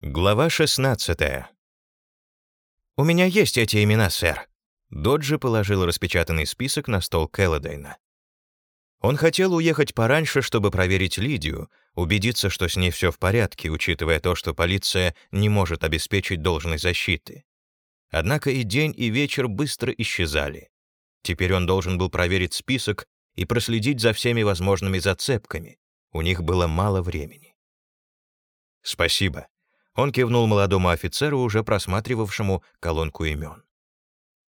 Глава 16 «У меня есть эти имена, сэр». Доджи положил распечатанный список на стол Келлодейна. Он хотел уехать пораньше, чтобы проверить Лидию, убедиться, что с ней все в порядке, учитывая то, что полиция не может обеспечить должной защиты. Однако и день, и вечер быстро исчезали. Теперь он должен был проверить список и проследить за всеми возможными зацепками. У них было мало времени. «Спасибо», он кивнул молодому офицеру, уже просматривавшему колонку имен.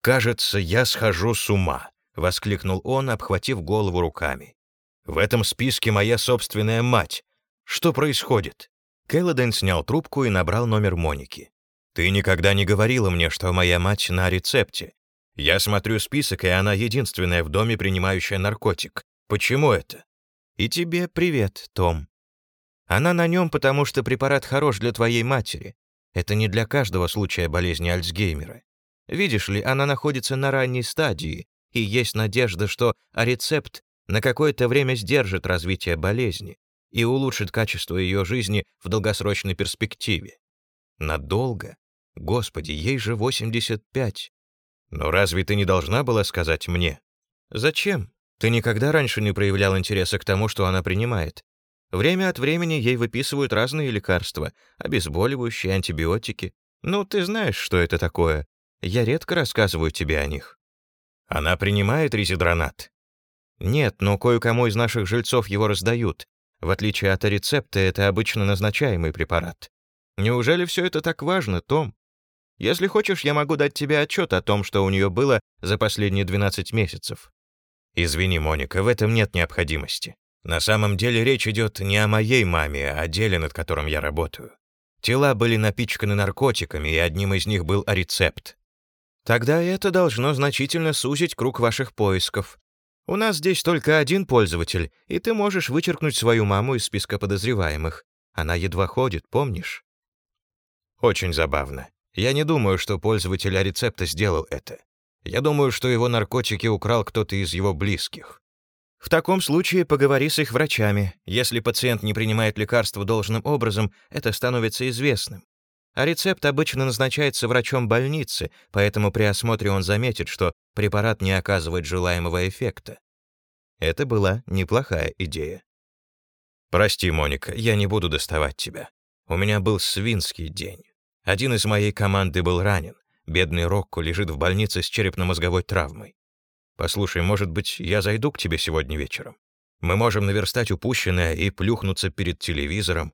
«Кажется, я схожу с ума», — воскликнул он, обхватив голову руками. «В этом списке моя собственная мать. Что происходит?» Келлоден снял трубку и набрал номер Моники. «Ты никогда не говорила мне, что моя мать на рецепте. Я смотрю список, и она единственная в доме, принимающая наркотик. Почему это?» «И тебе привет, Том», она на нем, потому что препарат хорош для твоей матери. Это не для каждого случая болезни Альцгеймера. Видишь ли, она находится на ранней стадии, и есть надежда, что рецепт на какое-то время сдержит развитие болезни и улучшит качество ее жизни в долгосрочной перспективе. Надолго? Господи, ей же 85. Но разве ты не должна была сказать мне? Зачем? Ты никогда раньше не проявлял интереса к тому, что она принимает. Время от времени ей выписывают разные лекарства, обезболивающие, антибиотики. Ну, ты знаешь, что это такое. Я редко рассказываю тебе о них. Она принимает резидронат? Нет, но кое-кому из наших жильцов его раздают. В отличие от рецепта, это обычно назначаемый препарат. Неужели все это так важно, Том? Если хочешь, я могу дать тебе отчет о том, что у нее было за последние 12 месяцев. Извини, Моника, в этом нет необходимости. На самом деле речь идет не о моей маме, а о деле, над которым я работаю. Тела были напичканы наркотиками, и одним из них был рецепт. Тогда это должно значительно сузить круг ваших поисков. У нас здесь только один пользователь, и ты можешь вычеркнуть свою маму из списка подозреваемых. Она едва ходит, помнишь? Очень забавно. Я не думаю, что пользователь рецепта сделал это. Я думаю, что его наркотики украл кто-то из его близких. В таком случае поговори с их врачами. Если пациент не принимает лекарства должным образом, это становится известным. А рецепт обычно назначается врачом больницы, поэтому при осмотре он заметит, что препарат не оказывает желаемого эффекта. Это была неплохая идея. «Прости, Моника, я не буду доставать тебя. У меня был свинский день. Один из моей команды был ранен. Бедный Рокко лежит в больнице с черепно-мозговой травмой. Послушай, может быть, я зайду к тебе сегодня вечером? Мы можем наверстать упущенное и плюхнуться перед телевизором.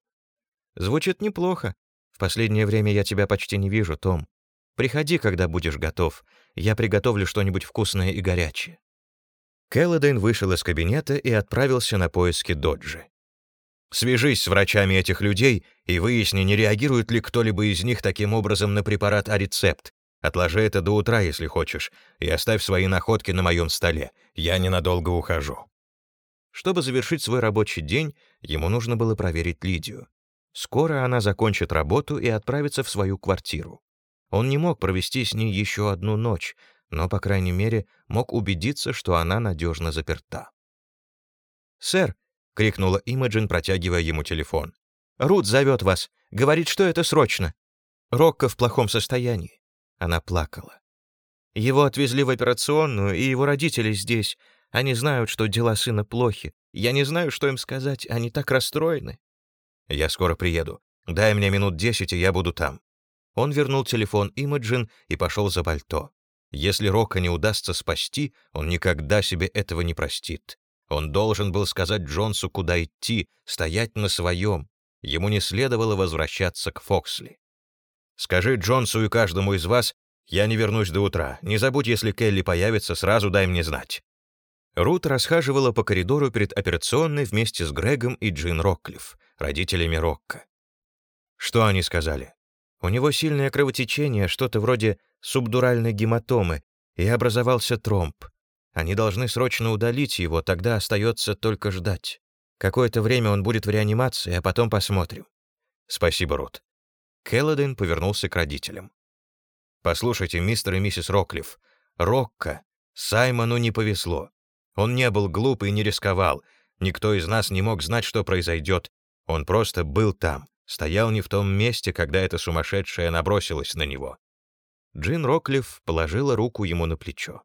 Звучит неплохо. В последнее время я тебя почти не вижу, Том. Приходи, когда будешь готов. Я приготовлю что-нибудь вкусное и горячее. Келлодейн вышел из кабинета и отправился на поиски Доджи. Свяжись с врачами этих людей и выясни, не реагирует ли кто-либо из них таким образом на препарат А-рецепт, Отложи это до утра, если хочешь, и оставь свои находки на моем столе. Я ненадолго ухожу». Чтобы завершить свой рабочий день, ему нужно было проверить Лидию. Скоро она закончит работу и отправится в свою квартиру. Он не мог провести с ней еще одну ночь, но, по крайней мере, мог убедиться, что она надежно заперта. «Сэр!» — крикнула Имаджин, протягивая ему телефон. «Рут зовет вас. Говорит, что это срочно. Рокко в плохом состоянии. Она плакала. Его отвезли в операционную, и его родители здесь. Они знают, что дела сына плохи. Я не знаю, что им сказать, они так расстроены. Я скоро приеду. Дай мне минут десять, и я буду там. Он вернул телефон Имаджин и пошел за пальто. Если Рока не удастся спасти, он никогда себе этого не простит. Он должен был сказать Джонсу, куда идти, стоять на своем. Ему не следовало возвращаться к Фоксли. Скажи Джонсу и каждому из вас, я не вернусь до утра. Не забудь, если Келли появится, сразу дай мне знать». Рут расхаживала по коридору перед операционной вместе с Грегом и Джин Рокклифф, родителями Рокка. Что они сказали? У него сильное кровотечение, что-то вроде субдуральной гематомы, и образовался тромб. Они должны срочно удалить его, тогда остается только ждать. Какое-то время он будет в реанимации, а потом посмотрим. Спасибо, Рут. Келлоден повернулся к родителям. «Послушайте, мистер и миссис Роклифф, Рокко, Саймону не повезло. Он не был глуп и не рисковал. Никто из нас не мог знать, что произойдет. Он просто был там, Стоял не в том месте, когда эта сумасшедшая набросилась на него. Джин Роклифф положила руку ему на плечо.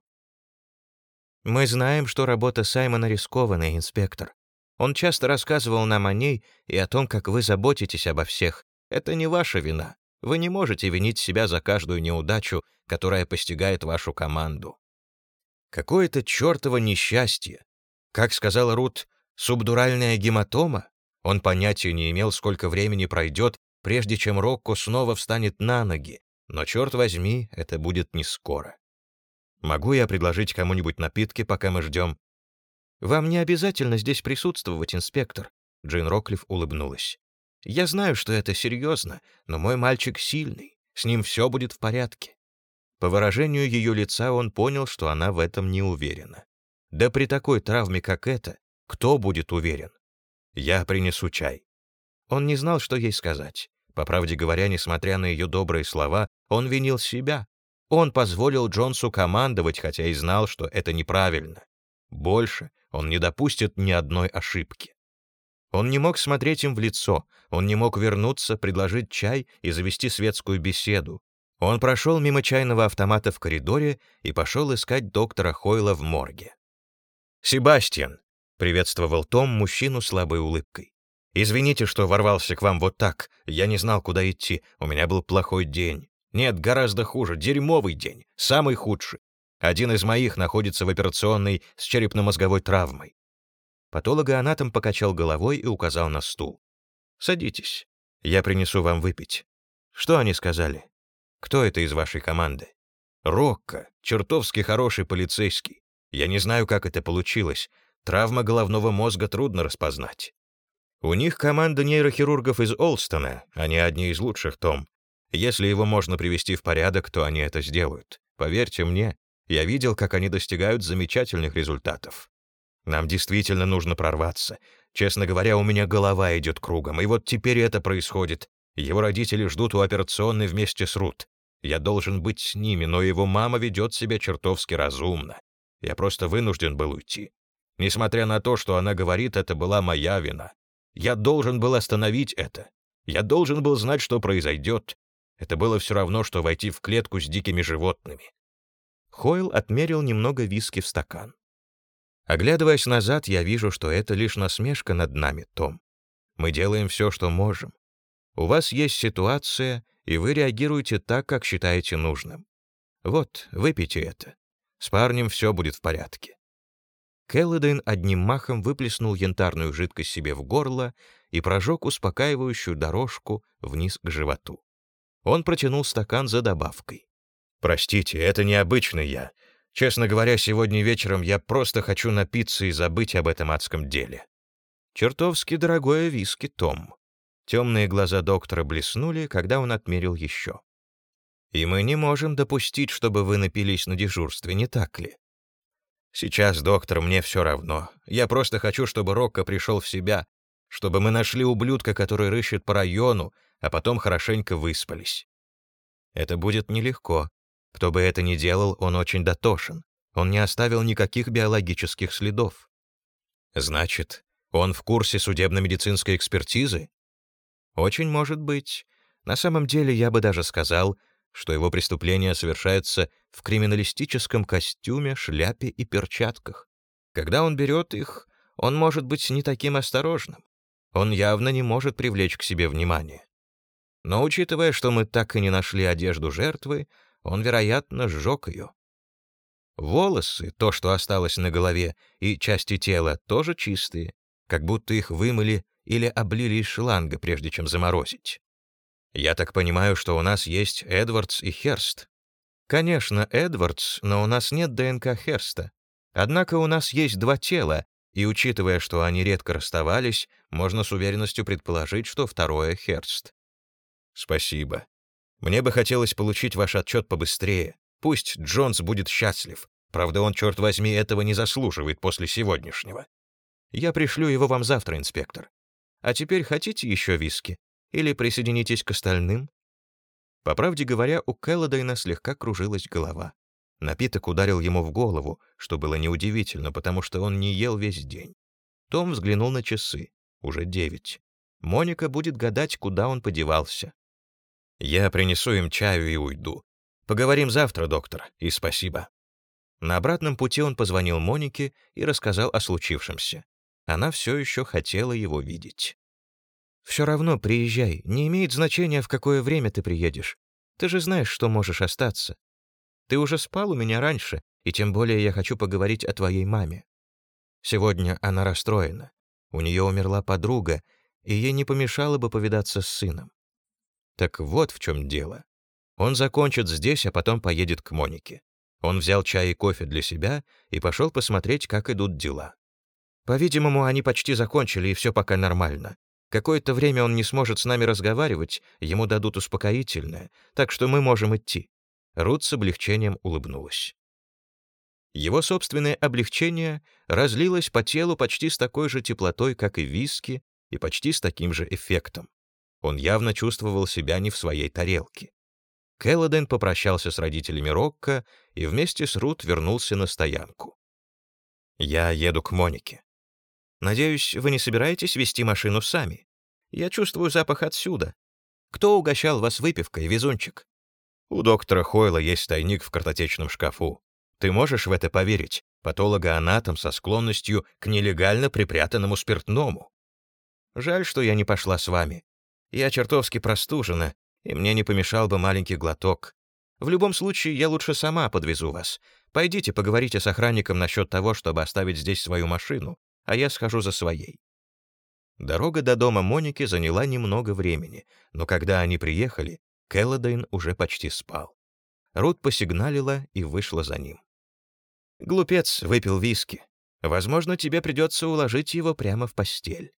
«Мы знаем, что работа Саймона рискованная, инспектор. Он часто рассказывал нам о ней и о том, как вы заботитесь обо всех. Это не ваша вина. Вы не можете винить себя за каждую неудачу, которая постигает вашу команду. Какое-то чертово несчастье. Как сказала Рут, субдуральная гематома? Он понятия не имел, сколько времени пройдет, прежде чем Рокко снова встанет на ноги, но, черт возьми, это будет не скоро. Могу я предложить кому-нибудь напитки, пока мы ждем? Вам не обязательно здесь присутствовать, инспектор. Джин Роклифф улыбнулась. Я знаю, что это серьезно, но мой мальчик сильный, с ним все будет в порядке. По выражению ее лица он понял, что она в этом не уверена. Да при такой травме, как эта, кто будет уверен? Я принесу чай. Он не знал, что ей сказать. По правде говоря, несмотря на ее добрые слова, он винил себя. Он позволил Джонсу командовать, хотя и знал, что это неправильно. Больше он не допустит ни одной ошибки. Он не мог смотреть им в лицо, он не мог вернуться, предложить чай и завести светскую беседу. Он прошел мимо чайного автомата в коридоре и пошел искать доктора Хойла в морге. «Себастьян!» — приветствовал Том мужчину слабой улыбкой. «Извините, что ворвался к вам вот так. Я не знал, куда идти. У меня был плохой день. Нет, гораздо хуже. Дерьмовый день. Самый худший. Один из моих находится в операционной с черепно-мозговой травмой. Патологоанатом покачал головой и указал на стул. «Садитесь. Я принесу вам выпить. Что они сказали? Кто это из вашей команды?» «Рокко. Чертовски хороший полицейский. Я не знаю, как это получилось. Травма головного мозга трудно распознать. У них команда нейрохирургов из Олстона, они одни из лучших, Том. Если его можно привести в порядок, то они это сделают. Поверьте мне, я видел, как они достигают замечательных результатов. Нам действительно нужно прорваться. Честно говоря, у меня голова идет кругом, и вот теперь это происходит. Его родители ждут у операционной вместе с Рут. Я должен быть с ними, но его мама ведет себя чертовски разумно. Я просто вынужден был уйти. Несмотря на то, что она говорит, это была моя вина. Я должен был остановить это. Я должен был знать, что произойдет. Это было все равно, что войти в клетку с дикими животными. Хойл отмерил немного виски в стакан. Оглядываясь назад, я вижу, что это лишь насмешка над нами, Том. Мы делаем все, что можем. У вас есть ситуация, и вы реагируете так, как считаете нужным. Вот, выпейте это. С парнем все будет в порядке. Келлодейн одним махом выплеснул янтарную жидкость себе в горло и прожег успокаивающую дорожку вниз к животу. Он протянул стакан за добавкой. «Простите, это необычный я. Честно говоря, сегодня вечером я просто хочу напиться и забыть об этом адском деле. Чертовски дорогое виски, Том. Темные глаза доктора блеснули, когда он отмерил еще. И мы не можем допустить, чтобы вы напились на дежурстве, не так ли? Сейчас, доктор, мне все равно. Я просто хочу, чтобы Рокко пришел в себя, чтобы мы нашли ублюдка, который рыщет по району, а потом хорошенько выспались. Это будет нелегко, кто бы это ни делал, он очень дотошен. Он не оставил никаких биологических следов. Значит, он в курсе судебно-медицинской экспертизы? Очень может быть. На самом деле, я бы даже сказал, что его преступление совершается в криминалистическом костюме, шляпе и перчатках. Когда он берет их, он может быть не таким осторожным. Он явно не может привлечь к себе внимание. Но учитывая, что мы так и не нашли одежду жертвы, он, вероятно, сжег ее. Волосы, то, что осталось на голове, и части тела тоже чистые, как будто их вымыли или облили из шланга, прежде чем заморозить. Я так понимаю, что у нас есть Эдвардс и Херст. Конечно, Эдвардс, но у нас нет ДНК Херста. Однако у нас есть два тела, и учитывая, что они редко расставались, можно с уверенностью предположить, что второе — Херст. Спасибо. Мне бы хотелось получить ваш отчет побыстрее. Пусть Джонс будет счастлив. Правда, он, черт возьми, этого не заслуживает после сегодняшнего. Я пришлю его вам завтра, инспектор. А теперь хотите еще виски? Или присоединитесь к остальным?» По правде говоря, у Келлодейна слегка кружилась голова. Напиток ударил ему в голову, что было неудивительно, потому что он не ел весь день. Том взглянул на часы. Уже девять. Моника будет гадать, куда он подевался. Я принесу им чаю и уйду. Поговорим завтра, доктор, и спасибо. На обратном пути он позвонил Монике и рассказал о случившемся. Она все еще хотела его видеть. «Все равно приезжай, не имеет значения, в какое время ты приедешь. Ты же знаешь, что можешь остаться. Ты уже спал у меня раньше, и тем более я хочу поговорить о твоей маме. Сегодня она расстроена. У нее умерла подруга, и ей не помешало бы повидаться с сыном. Так вот в чем дело. Он закончит здесь, а потом поедет к Монике. Он взял чай и кофе для себя и пошел посмотреть, как идут дела. По-видимому, они почти закончили, и все пока нормально. Какое-то время он не сможет с нами разговаривать, ему дадут успокоительное, так что мы можем идти». Рут с облегчением улыбнулась. Его собственное облегчение разлилось по телу почти с такой же теплотой, как и виски, и почти с таким же эффектом. Он явно чувствовал себя не в своей тарелке. Келлоден попрощался с родителями Рокко и вместе с Рут вернулся на стоянку. «Я еду к Монике. Надеюсь, вы не собираетесь вести машину сами? Я чувствую запах отсюда. Кто угощал вас выпивкой, везунчик?» «У доктора Хойла есть тайник в картотечном шкафу. Ты можешь в это поверить? Патологоанатом со склонностью к нелегально припрятанному спиртному. Жаль, что я не пошла с вами. Я чертовски простужена, и мне не помешал бы маленький глоток. В любом случае, я лучше сама подвезу вас. Пойдите поговорите с охранником насчет того, чтобы оставить здесь свою машину, а я схожу за своей». Дорога до дома Моники заняла немного времени, но когда они приехали, Келлодейн уже почти спал. Рут посигналила и вышла за ним. «Глупец выпил виски. Возможно, тебе придется уложить его прямо в постель».